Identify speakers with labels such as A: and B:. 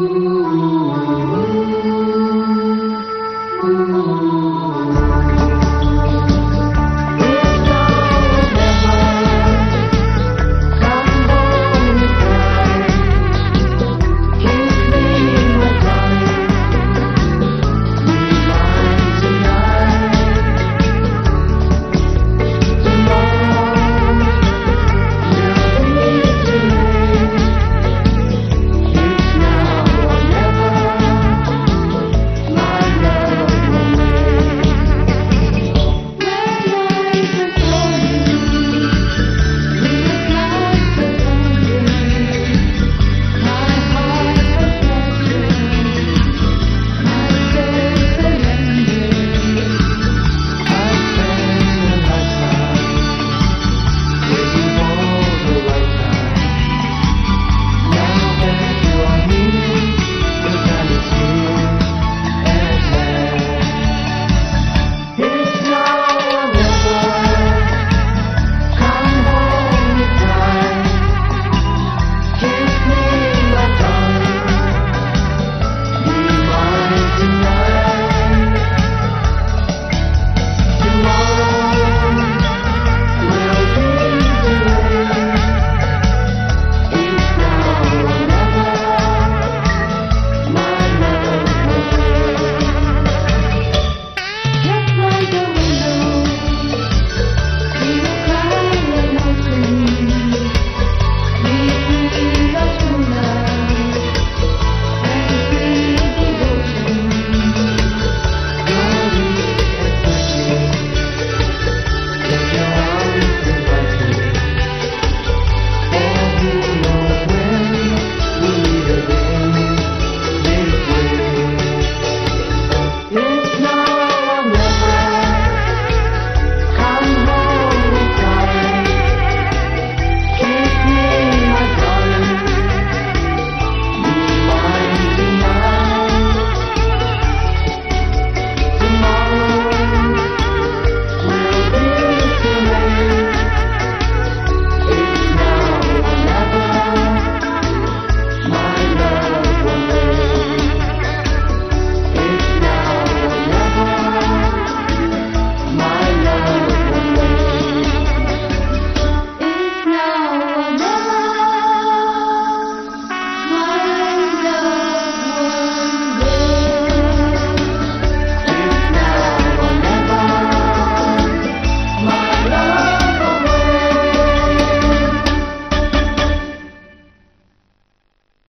A: Ooh.